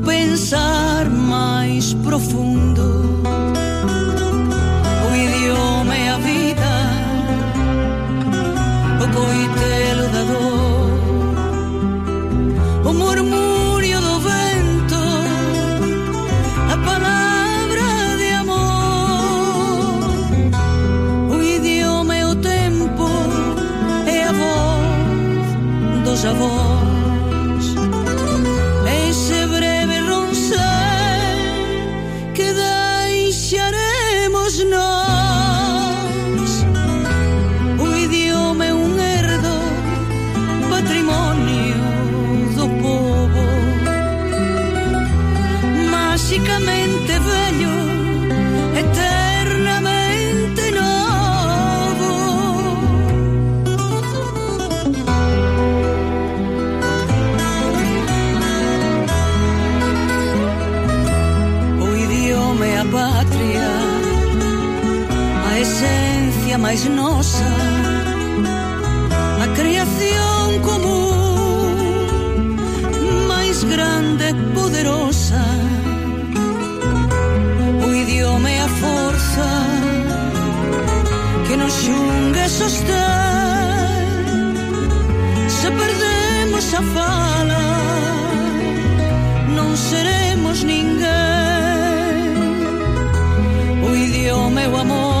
pensar máis profundo. máxicamente vello, eternamente novo. O idioma é a patria, a esencia máis nosa, a creación común máis grande sostén Se perdemos a fala Non seremos ninguén. O idioma e o amor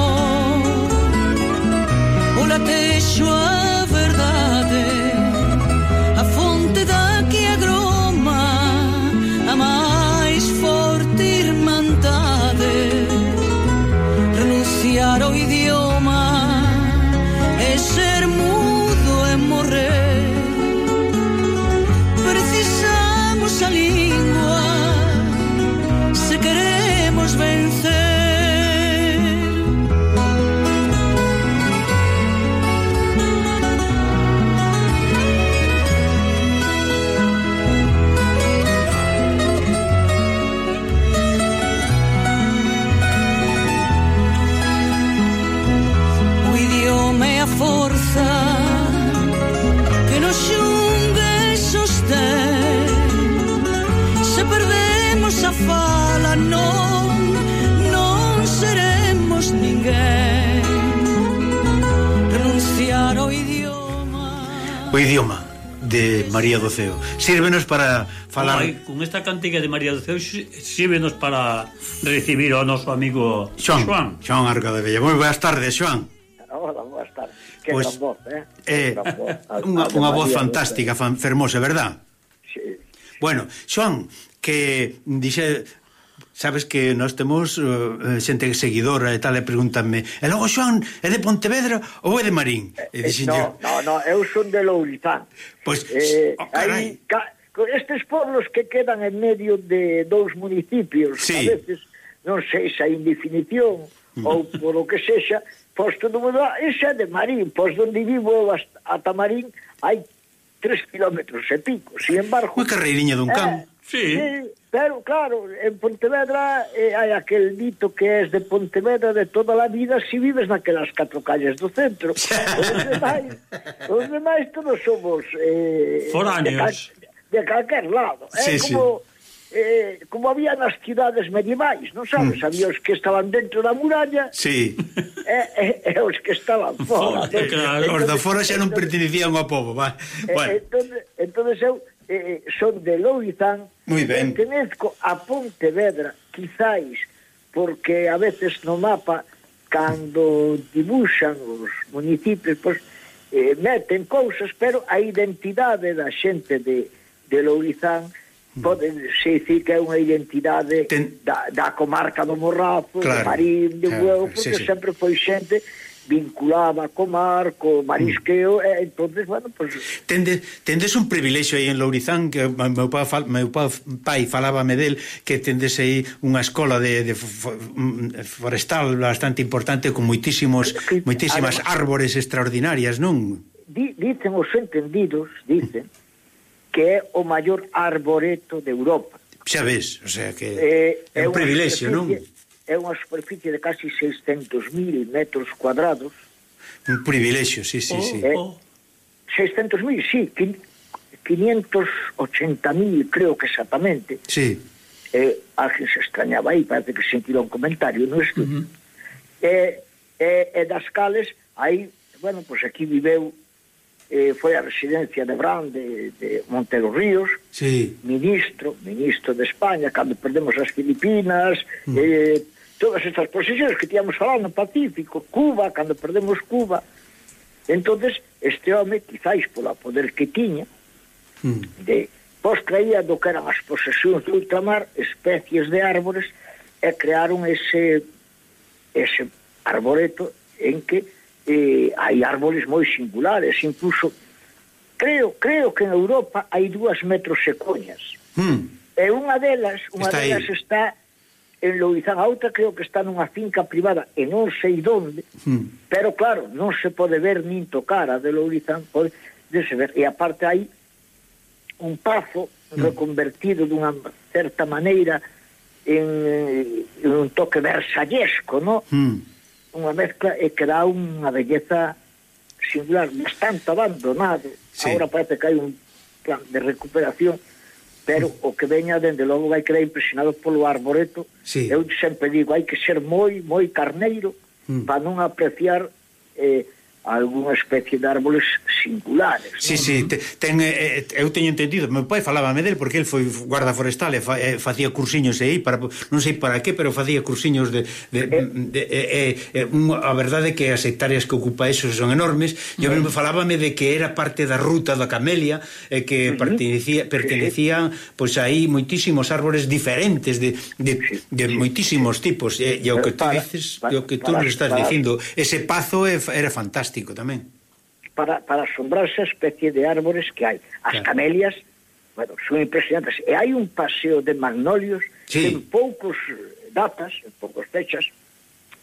o idioma de María do Ceo. Sírvenos para falar... Ai, con esta cantiga de María do Ceo sírvenos para recibir ao noso amigo Xoan. Xoan, Xoan Arca de Bella. Moi boas tardes, Xoan. Hola, boas tardes. Que pues, pois, gran voz, eh? eh unha, unha voz fantástica, eh. fan, fermosa, verdad? Sí. Bueno, Xoan, que dixe sabes que nós temos uh, xente seguidora e tal, e pregúntame, e logo Xoan, é de Pontevedra ou é de Marín? E dixen, eh, no, no, no, eu son de Lourizán. Pois, pues, eh, oh, carai. Hai, ca, estes pueblos que quedan en medio de dous municipios, sí. a veces, non sei se a indefinición, mm. ou por o que sexa, pois todo mundo, ah, esa é de Marín, pois onde vivo hasta, ata Marín hai tres kilómetros e pico, sin embargo... Unha carreirinha dun eh, can. Eh, Sí. sí. Pero claro, en Pontevedra eh, hai aquel dito que es de Pontevedra de toda a vida si vives naquelas catro calles do centro. os demais, os demais todos somos eh, foráneos de, cal, de calquer lado. Eh, sí, eh, sí. como, eh, como había nas cidades medievais, non sabes? Mm. Había os que estaban dentro da muralla sí. e, e, e os que estaban fora. fora claro, os da fora xa non pertenecían ao povo. Va. Eh, bueno. entonces, entonces eu eh, son de Loizán, pertenezco eh, a Pontevedra, quizáis, porque a veces no mapa, cando dibuxan os municipios, pois, eh, meten cousas, pero a identidade da xente de, de Lourizán mm. pode se dicir que é unha identidade Ten... da, da comarca do Morrazo, claro, de Marín, de claro, Huevo, porque sí, sí. sempre foi xente vinculada co mar, co marisqueo, e entonces, bueno, pues... Tendes, tendes un privilexio aí en Lourizán, que meu pai, fal, meu pai falábame del, que tendes aí unha escola de, de mm, forestal bastante importante, con moitísimos, que, moitísimas además, árbores extraordinarias, non? Di, dicen os entendidos, dicen, que é o maior arboreto de Europa. Xa ves, o sea que eh, é un privilexio, non? é unha superficie de casi 600.000 metros cuadrados. Un privilexio, sí, sí, oh, sí. Eh, 600.000, sí, 580.000 creo que exactamente. Sí. Eh, alguén se extrañaba aí, parece que sentira un comentario, non é? Uh -huh. eh, eh, eh, das cales, aí, bueno, pois pues aquí viveu eh, foi a residencia de Brand de, de Montero Ríos sí. ministro, ministro de España cando perdemos as Filipinas mm. eh, todas estas posicións que tíamos falado no Pacífico, Cuba, cando perdemos Cuba. entonces este home, quizáis pola poder que tiña, mm. de pois traía do que eran as posesións do ultramar, especies de árbores, e crearon ese ese arboreto en que eh, hai árboles moi singulares, incluso creo, creo que en Europa hai dúas metrosecoñas. Mm. E unha delas, unha está delas está en Loizán, a outra creo que está nunha finca privada e non sei donde, mm. pero claro, non se pode ver nin tocar a de Loizán, pode se ver. E aparte hai un pazo reconvertido reconvertido dunha certa maneira en, en un toque versallesco, no? Mm. Unha mezcla e que dá unha belleza singular, bastante abandonado. Sí. Ahora parece que hai un plan de recuperación pero o que veña dende logo vai quedar impresionado polo arboreto sí. eu sempre digo, hai que ser moi moi carneiro mm. para non apreciar eh, algunha especie de árboles singulares. Sí, non? sí, te, ten, eh, eh, eu teño entendido, meu pai falábame del porque el foi guarda forestal e fa, eh, facía cursiños aí para non sei para qué, pero facía cursiños de, de, eh. de, de, eh, eh, un, a verdade é que as hectáreas que ocupa eso son enormes. Eu eh. mesmo falábame de que era parte da ruta da Camelia e eh, que uh -huh. pertenecía pertenecían pois pues, aí moitísimos árboles diferentes de, de, sí, de sí, moitísimos tipos e, e o que tú dices, o que tú para, estás para, dicindo, ese pazo era fantástico fantástico tamén. Para, para asombrarse a especie de árbores que hai. As claro. camelias, bueno, son impresionantes. E hai un paseo de magnolios sí. en poucos datas, en poucos fechas,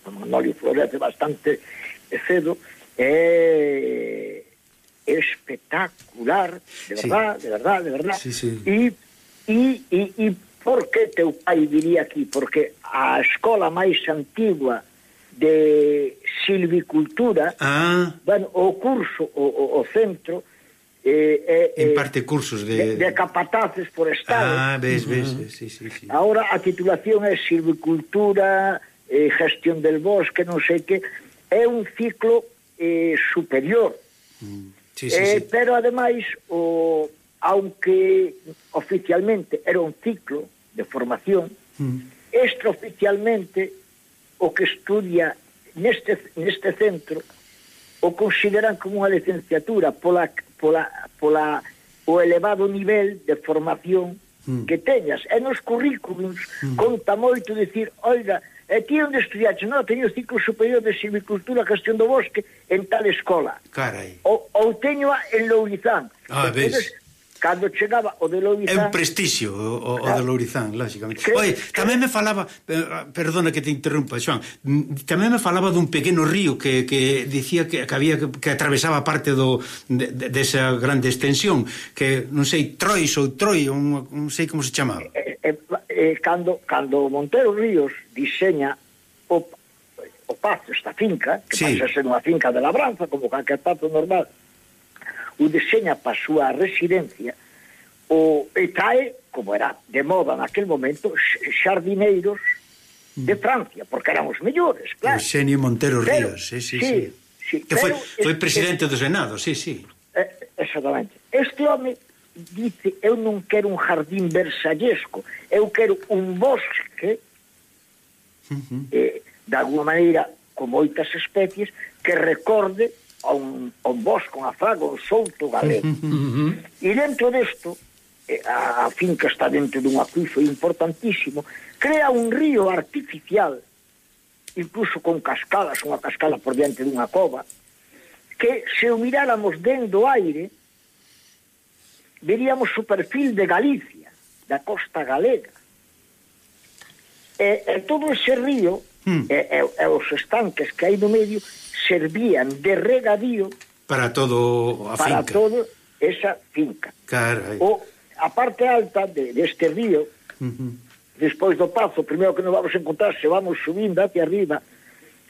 o magnolio florece bastante cedo, é espectacular, de verdad, sí. de verdad, de verdad. Sí, sí. E, e, e, e por que teu pai viría aquí? Porque a escola máis antigua de silvicultura ah. bueno, o curso o, o, o centro eh, eh, eh parte cursos de... de de capataces forestales ah, ves, ves, uh -huh. sí, sí, sí. ahora a titulación é silvicultura eh, gestión del bosque non sei que é un ciclo eh, superior mm. sí, sí, eh, sí. pero ademais o aunque oficialmente era un ciclo de formación mm. extraoficialmente o que estudia neste, neste centro o consideran como unha licenciatura pola, pola, pola o elevado nivel de formación mm. que teñas. E nos currículums mm. conta moito dicir, oiga, e ti onde estudiaste? Non, teño ciclo superior de silvicultura, gestión do bosque en tal escola. Carai. Ou, ou teño a, en Lourizán. Ah, Entonces, ves cando chegaba o de Lourizán... É un prestixio o, o, o de Lourizán, lógicamente. Que, Oye, tamén me falaba, eh, perdona que te interrumpa, Joan. Mm, tamén me falaba dun pequeno río que, que dicía que, que había que, que atravesaba parte do de, de, desa grande extensión, que non sei, Trois ou Troi, un, non sei como se chamaba. Eh, eh, eh, eh, cando, cando Montero Ríos diseña o, o pazo, esta finca, que sí. pasa ser unha finca de labranza, como calquer pazo normal, o diseña para a súa residencia o, e trae, como era de moda naquel momento, xardineiros de mm. Francia, porque eran os mellores, claro. Eugenio Montero pero, Ríos, sí, sí, sí. sí. sí que foi, foi presidente este, do Senado, sí, sí. Eh, exactamente. Este home dice, eu non quero un jardín versallesco, eu quero un bosque, uh -huh. eh, de alguma maneira, con moitas especies, que recorde a un, a un bosque, unha fraga, un solto galego. Uh -huh. E dentro desto, Eh, a finca está dentro dun acuífero importantísimo, crea un río artificial, incluso con cascadas, unha cascada por diante dunha cova, que se o miráramos dentro do aire, veríamos o perfil de Galicia, da costa galega. E, e todo ese río, hmm. e, e, e os estanques que hai no medio, servían de regadío para todo a para finca. Para todo esa finca. Carai. O, a parte alta de, deste río, uh -huh. despois do pazo, primeiro que nos vamos encontrar, se vamos subindo hacia arriba,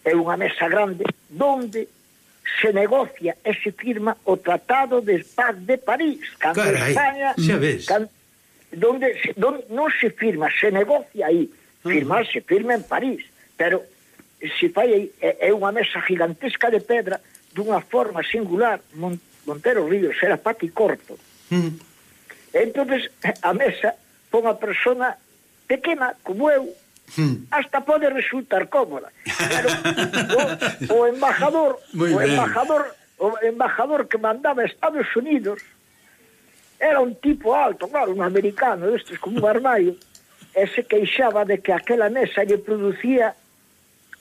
é unha mesa grande, donde se negocia e se firma o Tratado de Paz de París, cando Carai, España... Xa ves. Cando, donde, donde non se firma, se negocia aí. Firmar uh -huh. se firma en París, pero se fai aí, é, é unha mesa gigantesca de pedra dunha forma singular, Mon, Montero Ríos era paticorto. Uh -huh E entonces a mesa pon a persona pequena como eu hmm. hasta pode resultar cómoda. Pero o, o embajador, o embajador, o embajador que mandaba a Estados Unidos era un tipo alto, claro, un americano, estes como un armario, e se queixaba de que aquela mesa lle producía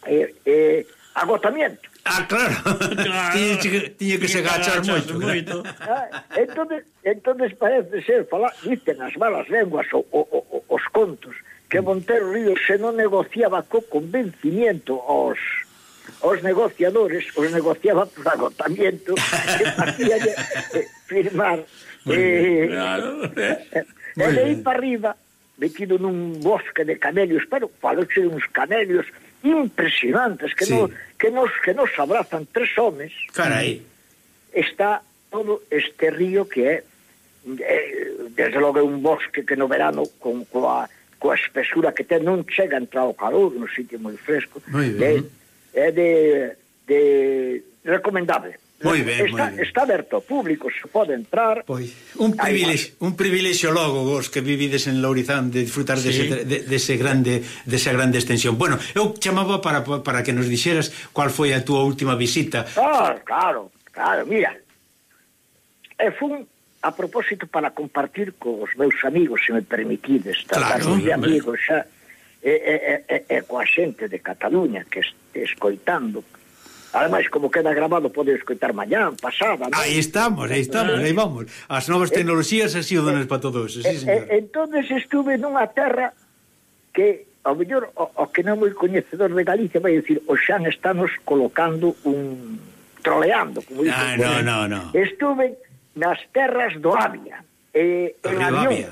eh, eh, agotamiento. Ah, claro. claro. tiña, que, tiña que se agachar moito. moito. Ah, entonces, entonces parece ser, falar, dicen as malas lenguas o, o, o, os contos, que Montero Ríos se non negociaba co convencimiento aos os negociadores, os negociaba por agotamiento, que facía de, eh, firmar. Eh, claro. Eh, e aí para arriba, metido nun bosque de camelios, pero faloche de uns camelios impresionantes que sí. no, que nos que nos abrazan tres homes. Carai. Está todo este río que é eh, desde logo é un bosque que no verano con coa coa espesura que ten non chega a entrar o calor, no sitio moi fresco. Muy é, é de, de recomendable. Moi eh, ben, está, moi ben. Está aberto ao público, se pode entrar. Pois, un privilexio, un privilexio logo vos que vivides en Lourizán de disfrutar sí. dese de, dese grande desa grande extensión. Bueno, eu chamaba para para que nos dixeras cual foi a túa última visita. Ah, claro, claro, mira. E fun a propósito para compartir cos meus amigos, se me permitides, claro, de amigos xa e, e, e, e coa xente de Cataluña que este, escoitando Ademais, como queda grabado, podes escoitar mañá, pasada... ¿no? Aí estamos, aí estamos, aí vamos. As novas tecnologías eh, así o dones eh, para todos, sí, eh, señor. Eh, entonces estuve nunha terra que, ao mellor, o, o que non é moi coñecedor de Galicia, vai dicir, o xan estános colocando un... troleando, como dicen. Ah, no, no, no. Estuve nas terras do Avia, eh, en avión. Avia.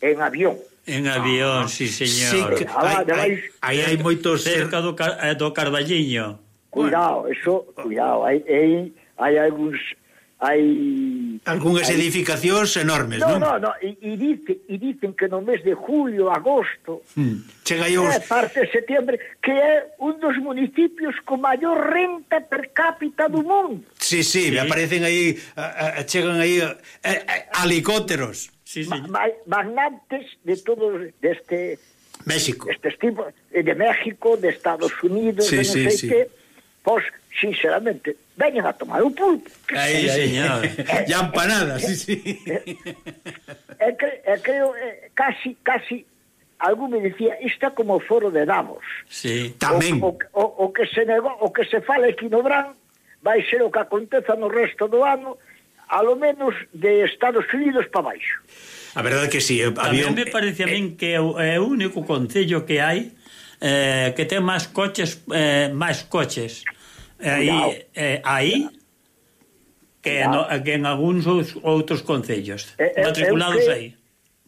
En avión. En avión, ah, sí, señor. Sí, que, ah, hai, hai, hai, hai moitos... Cerca do, car, eh, do Carballiño. Cuidado, bueno. eso, cuidado, hai, hai, hai algúns hai algunhas hai... edificacións enormes, no, non? No, no, e, e, dice, e dicen que no mes de julio, agosto, hmm. chega aos... é parte de setembro, que é un dos municipios con maior renta per cápita do mundo. Sí, sí, sí. aparecen aí, a, a, chegan aí a, a, a, helicópteros. Sí, sí. Ma, ma, magnates de todo deste México. Estes tipos eh, de México, de Estados Unidos, sí, de non sí, sei sí. que Pois, sinceramente, veñen a tomar o pulpo. Que aí, aí, ya empanadas, sí, sí. E, cre, e creo, eh, casi, casi, algún me dicía, isto como o foro de Davos. Sí, tamén. O, o, o, que se nego, o que se fale aquí no Brán, vai ser o que aconteza no resto do ano, a lo menos de Estados Unidos para baixo. A verdade que sí. Había... Tamén me parece a min que é o único concello que hai eh, que ten máis coches eh, máis coches aí, eh, aí que, no, que en algúns outros concellos eh, matriculados eu, aí.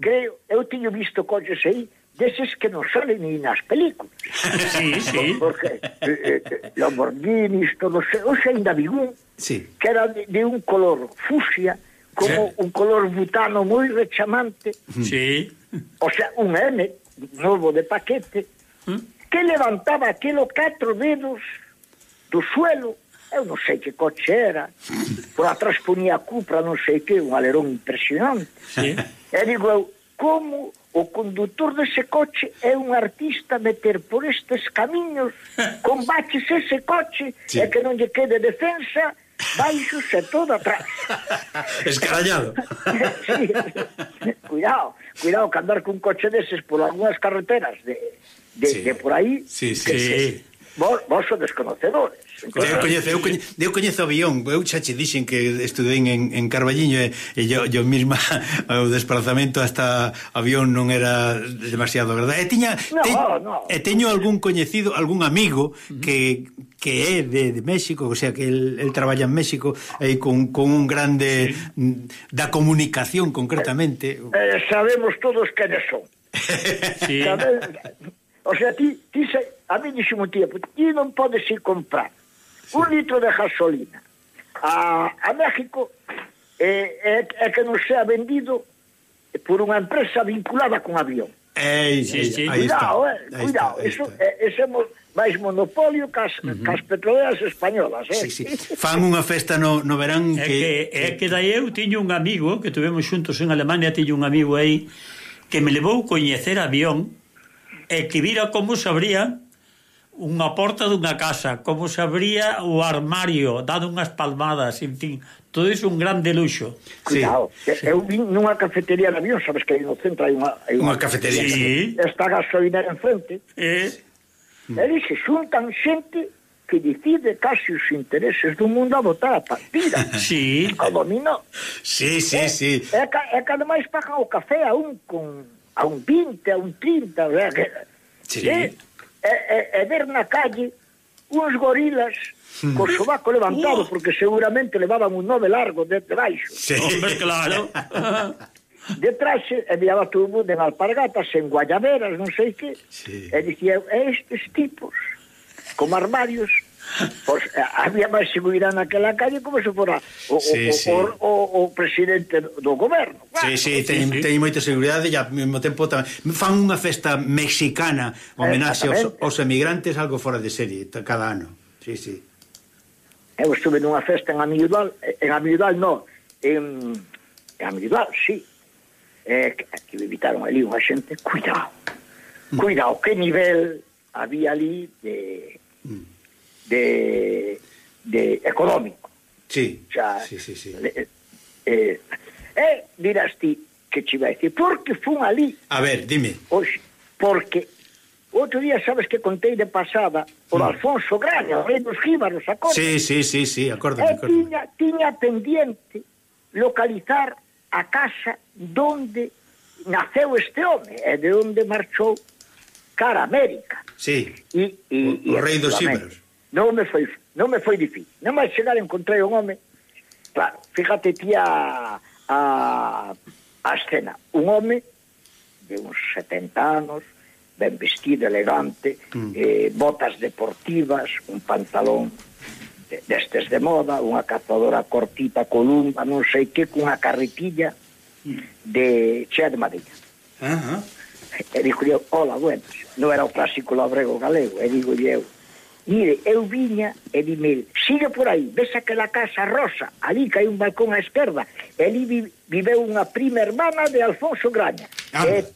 Creo, eu teño visto coches aí deses que non salen ni nas películas. Sí, sí. Porque eh, eh, Lamborghinis, todos, o xe ainda vi un sí. que era de, de un color fusia, como sí. un color butano moi rechamante. Mm. Sí. O sea, un M novo de paquete, ¿Mm? que levantaba aquelo catro dedos do suelo eu non sei que coche era por atrás ponía a cupra non sei que um un alerón impresionante sí. e digo eu como o conductor dese coche é un artista meter por estes camiños combates ese coche sí. e que non lle quede defensa baixos e todo atrás. Escarallado. sí. Cuidado, cuidado que andar cun coche deses por algunhas carreteras de, de, sí. de por aí. Sí, sí, que, sí vos, vos sodes desconocedores. Eu, coñezo, eu, coñezo, eu coñezo o eu xa che dixen que estudei en, en Carballiño e, e yo, yo misma o desplazamento hasta avión non era demasiado, verdad? E tiña no, te, no. e teño algún coñecido, algún amigo que que é de, de México, o sea que el, el traballa en México eh, con, con un grande sí. da comunicación concretamente. Eh, eh, sabemos todos que son. sí. Sabes, o sea, ti, ti, a mí dixemo un tío, ti non pode ir comprar un litro de gasolina a, a México eh, é, eh, é, que non sea vendido por unha empresa vinculada con avión. Ei, sí, sí. Cuidado, eh, está, cuidado. Está, Eso, está. Eh, ese mo, máis monopolio cas, uh -huh. cas petroleras españolas. Eh? Sí, sí. Fan unha festa no, no verán que... É que, é que daí eu tiño un amigo, que tuvemos xuntos en Alemania, tiño un amigo aí, que me levou coñecer avión, e que vira como sabría unha porta dunha casa, como se abría o armario, dado unhas palmadas, en fin, todo iso un grande luxo. Cuidado, sí. eu vin nunha cafetería de avión, sabes que aí no centro hai unha... Hai unha, cafetería. Sí. Está gasolinera enfrente. Eh. Eles se xuntan xente que decide casi os intereses do mundo a votar a partida. Sí. A domino. Sí, sí, é, sí. É, é, é cada máis pagan o café a un con a un 20, a un 30, o sea, que, sí. É, é, é, ver na calle uns gorilas hmm. co sobaco levantado, porque seguramente levaban un nove largo de debaixo Sí. Hombre, claro. detrás eh, traxe e de todo o mundo en alpargatas, en guayaberas, non sei que, sí. e dicía, estes tipos, como armarios, Pois, había máis seguridade naquela calle como se fora o, sí, o, sí. o, o, o presidente do goberno. Sí, sí, ten, sí. ten moita seguridade e ao mesmo tempo tamén. Fan unha festa mexicana homenaxe aos, aos emigrantes algo fora de serie cada ano. Sí, sí. Eu estuve nunha festa en Amidal, eh, en Amidal no, en, en Amidal, sí. Eh, que, que me invitaron ali unha xente, cuidado, mm. cuidado, que nivel había ali de... Mm de, de económico. Sí, o sea, sí, sí, sí. Eh, eh, eh, dirás ti que che vai dicir, porque fun ali. A ver, dime. Oxe, porque outro día sabes que contei de pasada por. Mm. Alfonso Graña, o rei dos Gíbaros, acorda? Sí, sí, sí, sí, acordo, E acordo. Tiña, tiña pendiente localizar a casa donde naceu este home e de onde marchou cara a América. Sí, y, y, o, o rei dos Gíbaros non me foi non me foi difícil. Non máis chegar encontrei un home, claro, fíjate tía a, a escena, un home de uns 70 anos, ben vestido, elegante, mm. eh, botas deportivas, un pantalón de, destes de moda, unha cazadora cortita, columba, non sei que, cunha carretilla de chea de madeira. Uh -huh. E dixo eu, hola, buenas. Non era o clásico labrego galego, e digo eu, Mire, eu viña e dime, siga por aí, ves aquela casa rosa, ali cai un balcón á esquerda, e ali vi, viveu unha prima hermana de Alfonso Graña. E,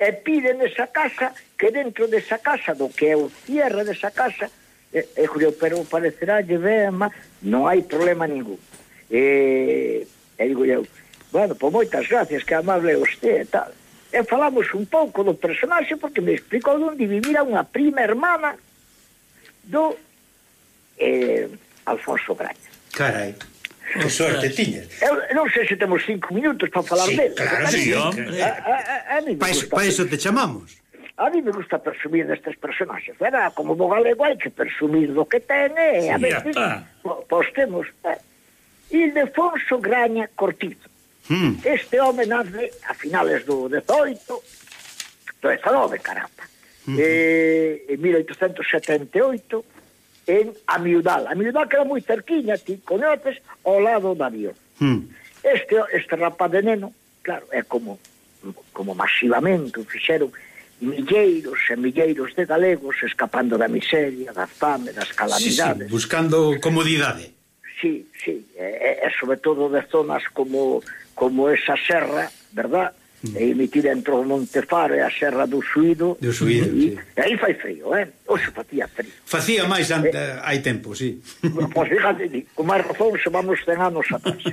e pide nesa casa, que dentro desa casa, do que é o cierre desa casa, e, e Julio, pero parecerá lle ben, non hai problema ningún. E, e digo eu, bueno, pois moitas gracias, que amable usted e tal. E falamos un pouco do personaxe, porque me explicou onde vivira unha prima hermana do eh, Alfonso Graña. Carai. Que sorte tiñas. Eu non sei se temos cinco minutos para falar sí, dele. Claro, sí, a, a, a, a pa, iso, pa iso te chamamos. A mí me gusta presumir destes personaxes. Era como bo galego hai que presumir do que ten, eh, e a sí, veces pois temos eh? Ildefonso Graña Cortizo. Hmm. Este home nace a finales do 18, do 19, caramba eh, en 1878 en Amiudal. Amiudal que era moi cerquiña, ti, conoces, ao lado da avión. Uh. Este, este rapaz de neno, claro, é como como masivamente fixeron milleiros e milleiros de galegos escapando da miseria, da fame, das calamidades. Sí, sí, buscando comodidade. Sí, sí, e, e sobre todo de zonas como, como esa serra, verdad? mm. e mi tira o Montefaro e a Serra do Suído. Do Suído, e, sí. e aí fai frío, eh? Oxe facía frío. Facía máis ante, eh, eh, hai tempo, sí. Pois pues, fíjate, con máis razón se vamos 100 anos atrás.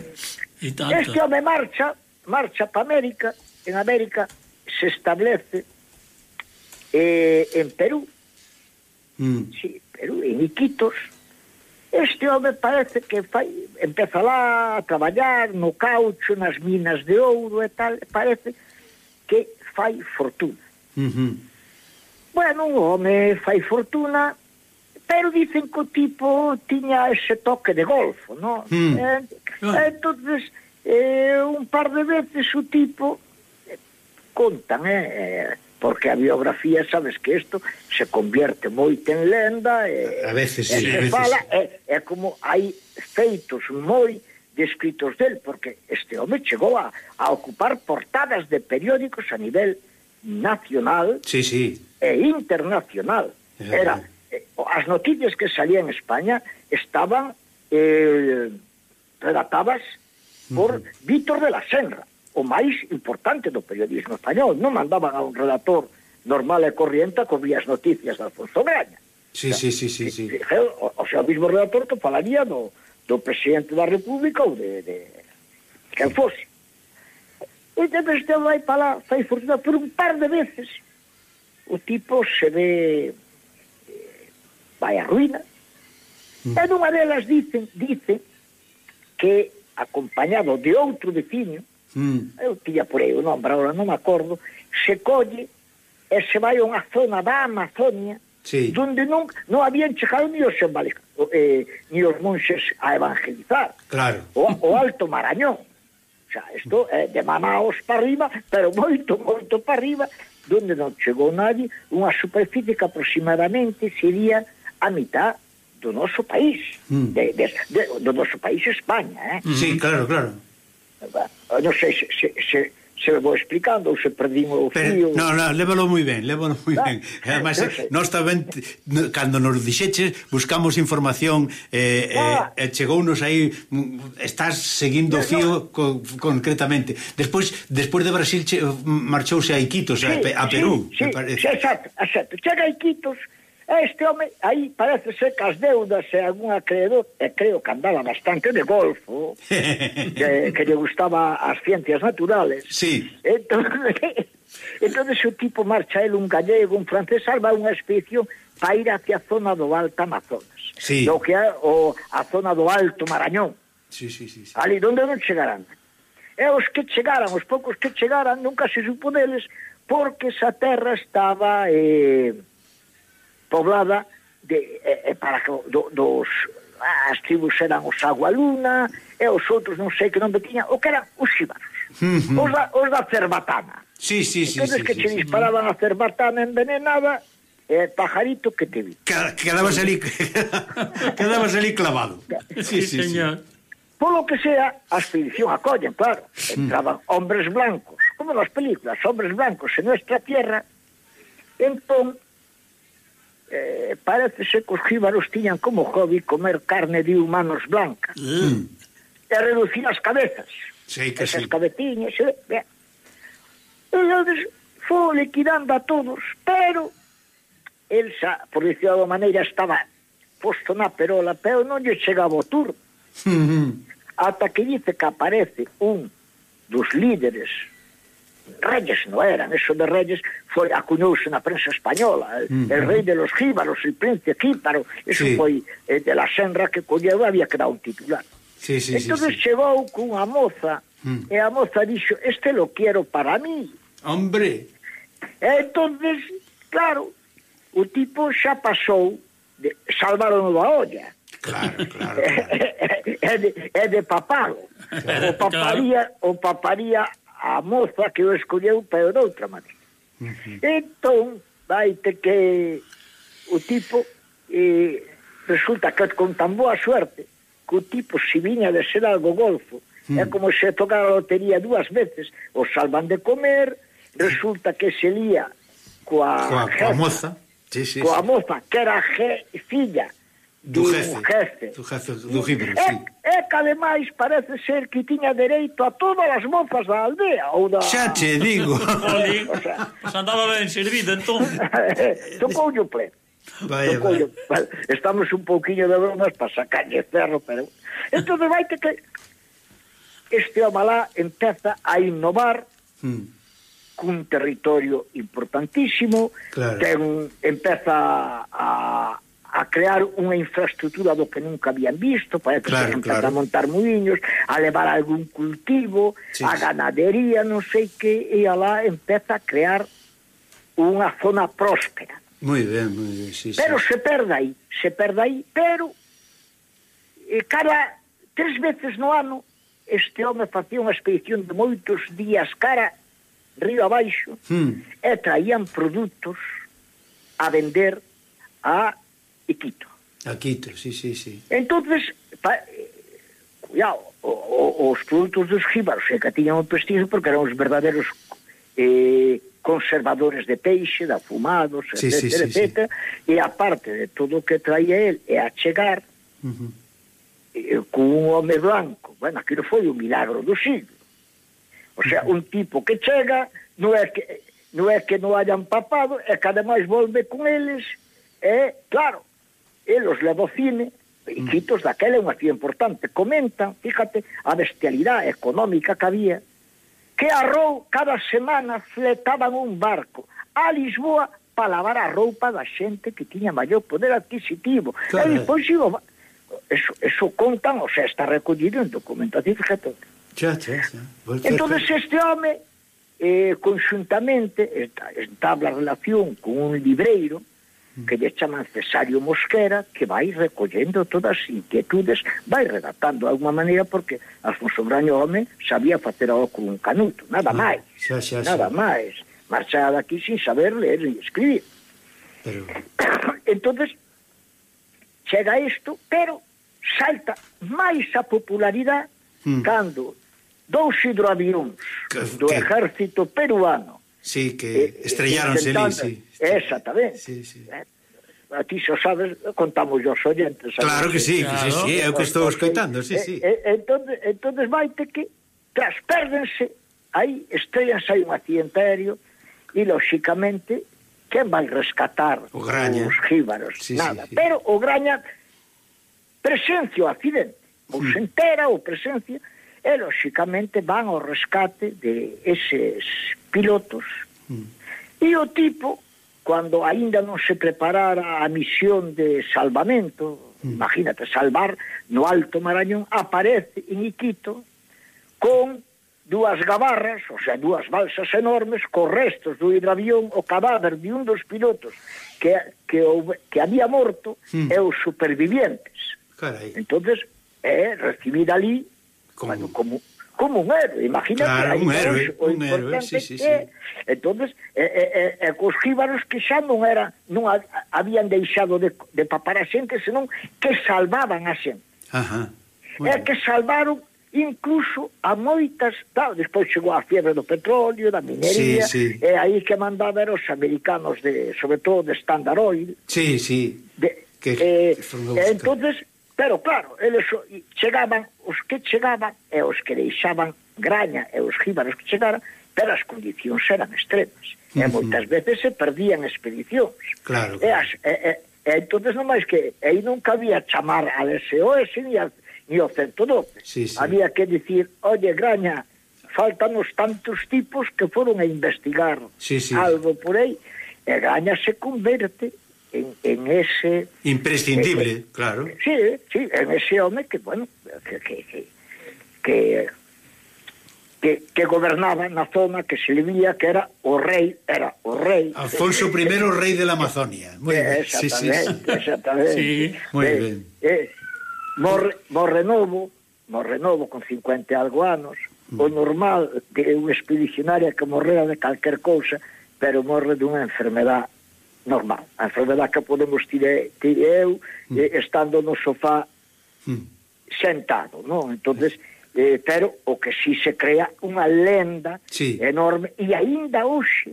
e tanto. Este home marcha, marcha para América, en América se establece eh, en Perú, mm. sí, Perú, en Iquitos, Este home parece que fai, empeza lá a traballar no caucho, nas minas de ouro e tal, parece que fai fortuna. Uh -huh. Bueno, o home fai fortuna, pero dicen que o tipo tiña ese toque de golfo, no? Mm. Eh, eh, entonces, eh, un par de veces o tipo, eh, contan, eh, eh porque a biografía, sabes que isto se convierte moito en lenda e, a veces, e sí, se a veces. fala é, é como hai feitos moi descritos del, porque este home chegou a, a ocupar portadas de periódicos a nivel nacional sí, sí. e internacional. Era as noticias que salían en España estaban eh, redactadas por uh -huh. Víctor de la Senra o máis importante do periodismo español. Non mandaban a un relator normal e corriente a cubrir as noticias de Alfonso Graña. Sí, o sea, sí, sí, sí, sí. O, o sea, o mismo relator que falaría do, do presidente da República ou de, de quen fose. E entón este vai para lá, fai fortuna por un par de veces. O tipo se ve eh, vai a ruína. Mm. E nunha delas dicen, dicen que acompañado de outro veciño, Mm. Eu tiña por aí o nombre, agora non me acordo. Se colle e se vai a unha zona da Amazonia sí. donde non, non habían chegado ni os eh, ni os monxes a evangelizar. Claro. O, o Alto Marañón. O sea, isto é eh, de Manaos para arriba, pero moito, moito para arriba, donde non chegou nadie, unha superficie que aproximadamente sería a mitad do noso país, mm. de, de, de, do noso país España, eh? Sí, claro, claro. Ah, non sei se, se, se se me vou explicando ou se perdín o fío. No, no, lévalo moi ben, lévalo moi ah, ben. Ademais, nós tamén, cando nos dixeches, buscamos información e eh, ah. eh, chegounos aí, estás seguindo o fío no. co, concretamente. Despois despois de Brasil che, marchouse a Iquitos, sí, a, a Perú. Sí, sí, parece. exacto, exacto. Chega a Iquitos, Este home, aí parece ser que as deudas e algún acreedor, e creo que andaba bastante de golfo, que, que lle gustaba as ciencias naturales. Sí. Entón, entón o tipo marcha el un gallego, un francés, salva unha expedición para ir hacia a zona do Alto Amazonas. Sí. Lo que é o, a zona do Alto Marañón. Sí, sí, sí, sí. Ali, donde non chegarán. E os que chegaran, os poucos que chegaran, nunca se supo deles, porque esa terra estaba... Eh, poblada de, eh, e para do, dos as tribus eran os Agualuna e os outros non sei que nome tiñan o que eran os xibaros os, da, os da cerbatana sí, sí, sí, entonces sí, que sí, che sí, disparaban sí. a cerbatana envenenada eh, pajarito que te vi quedabas ali quedabas ali clavado sí, sí, sí, señor. Polo que sea, a expedición acollen, claro. Mm. Entraban hombres blancos, como nas películas, hombres blancos en nuestra tierra. Entón, eh, parece que os jíbaros tiñan como hobby comer carne de humanos blanca. Mm. E reducir as cabezas. Sí, que Esas sí. cabeciñas, eh. E entonces foi liquidando a todos, pero el por decirlo de maneira, estaba posto na perola, pero non lle chegaba o turno. Mm-hmm. Ata que dice que aparece un dos líderes reyes no eran, eso de reyes foi acuñouse na prensa española, uh -huh. Mm. el rei de los jíbaros, el príncipe jíbaro, eso sí. foi eh, de la senra que colleu había que dar un titular. Sí, sí, Entonces sí, sí. chegou cunha moza, uh -huh. e a moza dixo, este lo quiero para mí. Hombre! E entonces, claro, o tipo xa pasou, de, salvaron da olla, Claro, claro, claro. é, de, é de papalo. O paparía, claro. o paparía a moza que o escolleu pero de outra maneira. Uh -huh. Entón, vaite que o tipo eh, resulta que con tan boa suerte que o tipo se viña de ser algo golfo é hmm. como se tocara a lotería dúas veces o salvan de comer resulta que se lía coa, coa, jefa, coa moza sí, sí, coa sí. moza que era je, filla do, do jefe. Do, jefe do Ribeiro, sim. É, é que, ademais, parece ser que tiña dereito a todas as mozas da aldea. Ou da... Xa te digo. Xa andaba ben servido, entón. Tocoulle o pleno. Vaya, vaya. Estamos un pouquiño de bromas para sacarlle ferro, pero... Entón, vai que este home lá empeza a innovar hmm. cun territorio importantísimo, claro. ten, empeza a, a crear unha infraestructura do que nunca habían visto, para que claro, se claro. a montar muiños, a levar algún cultivo, sí. a ganadería, non sei que, e alá empeza a crear unha zona próspera. Moi ben, moi ben, sí, Pero sí. se perde aí, se perde aí, pero e cara tres veces no ano este home facía unha expedición de moitos días cara río abaixo hmm. e traían produtos a vender a Iquito. Quito. A Quito, sí, sí, sí. Entonces, pa, cuidado, os produtos dos jíbaros é que tiñan un prestigio porque eran os verdadeiros eh, conservadores de peixe, de afumados, sí, etc, sí, sí, etc. Sí. E aparte de todo o que traía el e a chegar uh -huh. eh, con un home blanco, bueno, aquilo foi un milagro do siglo. O sea, uh -huh. un tipo que chega, non é que non é que non hayan papado, é que ademais volve con eles, é, claro, elos e quitos mm. daquela é unha cía importante, comenta, fíjate, a bestialidade económica que había, que a Rou cada semana fletaban un barco a Lisboa para lavar a roupa da xente que tiña maior poder adquisitivo. Claro. E despois iba... Eso, eso contan, o sea, está recollido en documentación, fíjate. Xa, xa, xa. Entón, este home, eh, conxuntamente, entabla relación con un libreiro, que lle chaman Cesario Mosquera, que vai recollendo todas as inquietudes, vai redactando de alguma maneira, porque Alfonso Braño Home sabía facer algo con un canuto, nada ah, máis, xa, xa, xa. nada máis, marchaba daqui sin saber ler e escribir. Pero... entonces chega isto, pero salta máis a popularidade hmm. cando dous hidroavións que, do que... ejército peruano Sí, que eh, eh estrellaronse ali, sí. Exactamente. Sí, sí. Eh? A ti xa sabes, contamos os oyentes. Claro que sí, claro. que sí, sí, é o que estou escoitando, sí, eh, sí. Eh, eh, entonces, entonces vaite que traspérdense, aí estrellas hai un accidente aéreo e lóxicamente quen vai rescatar o graña. os jíbaros? Sí, Nada, sí, sí. pero o graña presencia o accidente, ou mm. se entera ou presencia, e lóxicamente van ao rescate de eses pilotos, mm. e o tipo, cando aínda non se preparara a misión de salvamento, mm. imagínate, salvar no Alto Marañón, aparece en Iquito con dúas gabarras, o sea, dúas balsas enormes, co restos do hidravión, o cadáver de un dos pilotos que, que, que había morto mm. e os supervivientes. Carai. entonces é eh, recibir ali como, bueno, como como un héroe, imagínate. Claro, un héroe, un héroe, sí, sí, sí. entonces, e, e, e, e cos jíbaros que xa non era, non habían deixado de, de papar a xente, senón que salvaban a xente. Ajá. É que salvaron incluso a moitas, claro, despois chegou a fiebre do petróleo, da minería, sí, sí. e aí que mandaba eran os americanos, de, sobre todo de Standard Oil. Sí, sí. De, que, eh, que entonces Pero claro, eles chegaban os que chegaban e os que deixaban graña e os jíbaros que chegaran, pero as condicións eran extremas. Uh -huh. E moitas veces se perdían expedicións. Claro. E, as, e, e, e entonces non máis que aí nunca había chamar al SOS ni, a, ni ao 112. Sí, sí. Había que dicir, oye, graña, faltanos tantos tipos que foron a investigar sí, sí. algo por aí. E graña se converte en, en ese... Imprescindible, eh, claro. Sí, sí, en ese home que, bueno, que, que, que, que, que gobernaba na zona que se vía que era o rei, era o rei... Alfonso I, eh, rei de la Amazonia. Muy eh, bien. sí, sí, sí. Exactamente. Sí, muy eh, bien. Eh, morre, morre novo, morre novo con 50 e algo anos, mm. o normal de unha expedicionaria que morrera de calquer cousa, pero morre dunha enfermedade normal. A enfermedad que podemos tire, tire eu mm. estando no sofá mm. sentado, non? entonces eh, pero o que si se crea unha lenda sí. enorme e aínda hoxe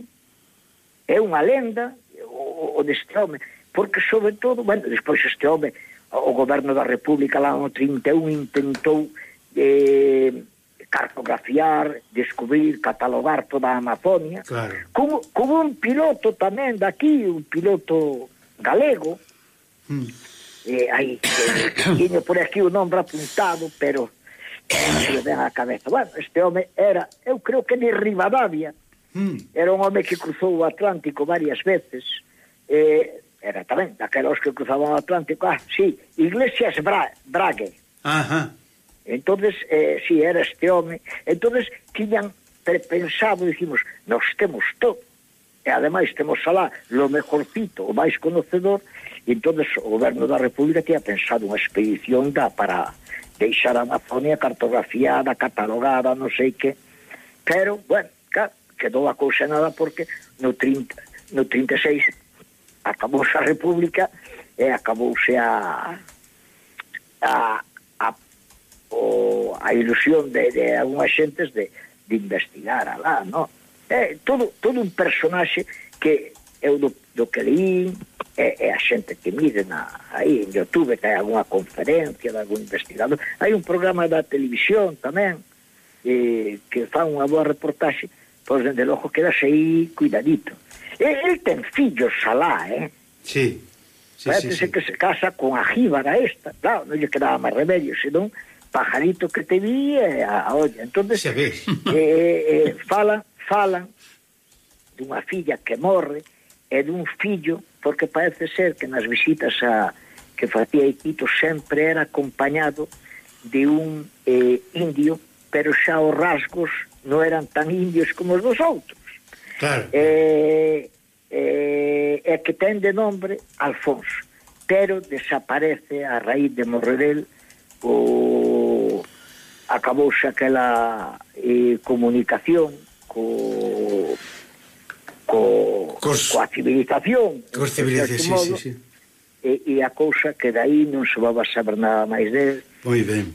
é unha lenda o, o deste home, porque sobre todo, bueno, despois este home o goberno da República lá no 31 intentou eh, cartografiar, descubrir, catalogar toda a Amazonia. Claro. Como, como un piloto tamén daqui, un piloto galego, mm. eh, aí, tiño por aquí o nombre apuntado, pero se ven a cabeza. Bueno, este home era, eu creo que ni Rivadavia, mm. era un home que cruzou o Atlántico varias veces, eh, era tamén daquelos que cruzaban o Atlántico, ah, sí, Iglesias Bra Brague. Ajá entonces eh, si era este home entonces tiñan prepensado dicimos, nos temos todo e ademais temos alá lo mejorcito, o máis conocedor e entonces o goberno da República que ha pensado unha expedición da para deixar a Amazonia cartografiada, catalogada, non sei que. Pero, bueno, que quedou a cousa nada porque no, 30, no 36 acabouse a República e acabouse a a, o a ilusión de, de algunhas xentes de, de investigar alá, no? É todo, todo un personaxe que eu do, do que leí é, é a xente que mide na, aí en Youtube, que hai alguna conferencia de algún investigador, hai un programa da televisión tamén, eh, que fa unha boa reportaxe, pois dende logo quedase aí cuidadito. e, el ten fillos alá, eh? Sí. Sí, Parece sí, sí. que se casa con a jíbara esta, claro, non lle quedaba máis remedio, senón pajarito que te vi e a, a olla. Entón, eh, eh, eh fala, fala dunha filla que morre e dun fillo, porque parece ser que nas visitas a, que facía Iquito sempre era acompañado de un eh, indio, pero xa os rasgos non eran tan indios como os dos outros. Claro. Eh, eh, é que ten de nombre Alfonso, pero desaparece a raíz de Morredel o acabouse aquela eh, comunicación co, co, cos, coa civilización cos civilización, sí, sí, sí. E, e a cousa que dai non se va a saber nada máis del Moi ben.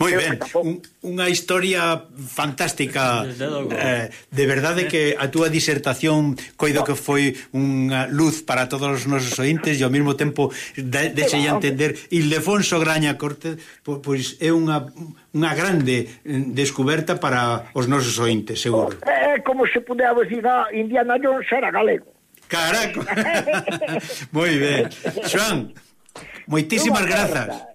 Moi ben, un, unha historia fantástica. Eh, De verdade que a túa disertación Coido que foi unha luz para todos os nosos ointes E ao mesmo tempo de, deixei entender. Ildefonso Graña Cortes Pois é unha, unha grande eh, descoberta para os nosos ointes, seguro. Oh, é como se pudera dicir ah, Indiana Jones era galego. Caraco Moi ben. Xoan, moitísimas grazas.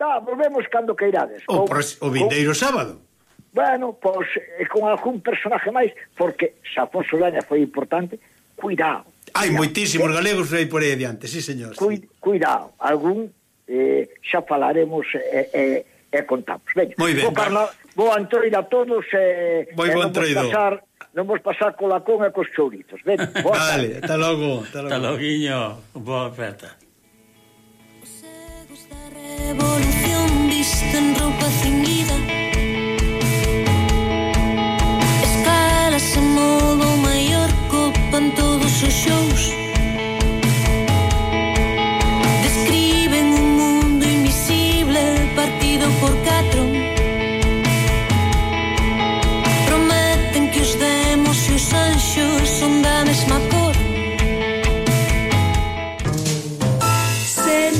Tá, volvemos cando queirades. O, con, o vindeiro sábado. Bueno, pois eh, con algún personaje máis, porque se Afonso Laña foi importante, cuidado. Hai moitísimos galegos aí por aí adiante, sí, señor. Cui, sí. Cuidado, algún eh, xa falaremos e eh, eh, eh, contamos. Veña, Moi ben, bo, carna, bo a todos. Eh, moi eh, bon. Pasar, non vos pasar cola con e cos chouritos. Veña, Vale, hasta logo. Hasta logo, Hasta logo. Boa. Revolución vista en roupa cinguida Escalas en modo maior copan todos os shows. Describen un mundo invisible partido por catro. Prometen que os os anxos son da mesma cor. Ser